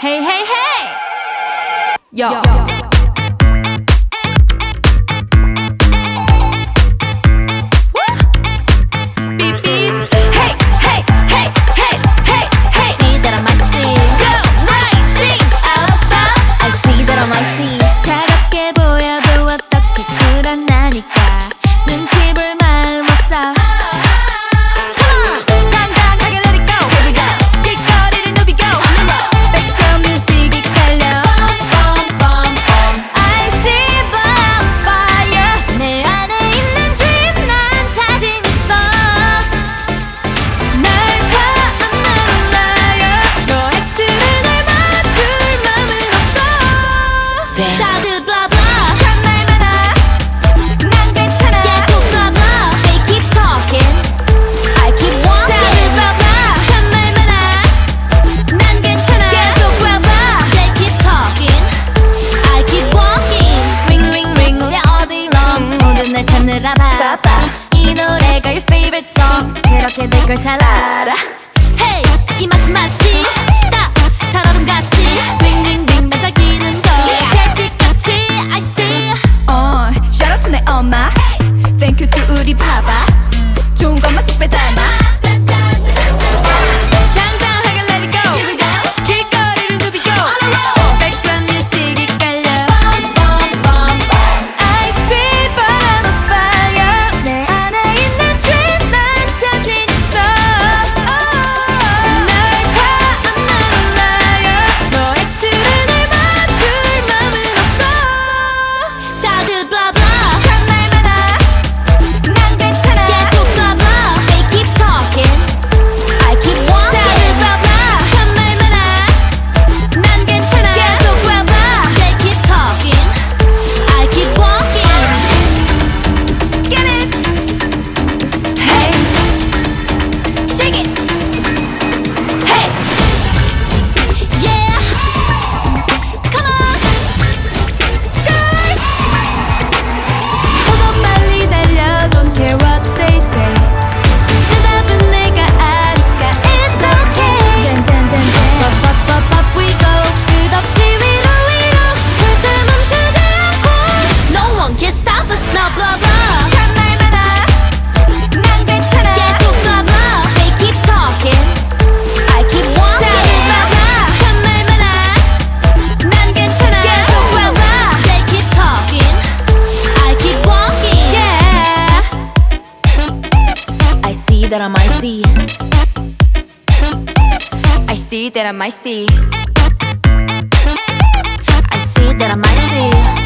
Hey, hey, hey! yo. yo. yo. 날 찾느라 바빠 이 노래가 your favorite song. 그렇게 될 걸 잘 알아. Hey 이 맛은 마치 딱 살얼음 같이 윙윙윙 반짝이는 거 별빛같이 I see. Uh, Shout out to 내 엄마. Thank you to 우리 파바. 좋은 것만 쏙 빼닮아. that I might see. I see that I might see. I see that I might see.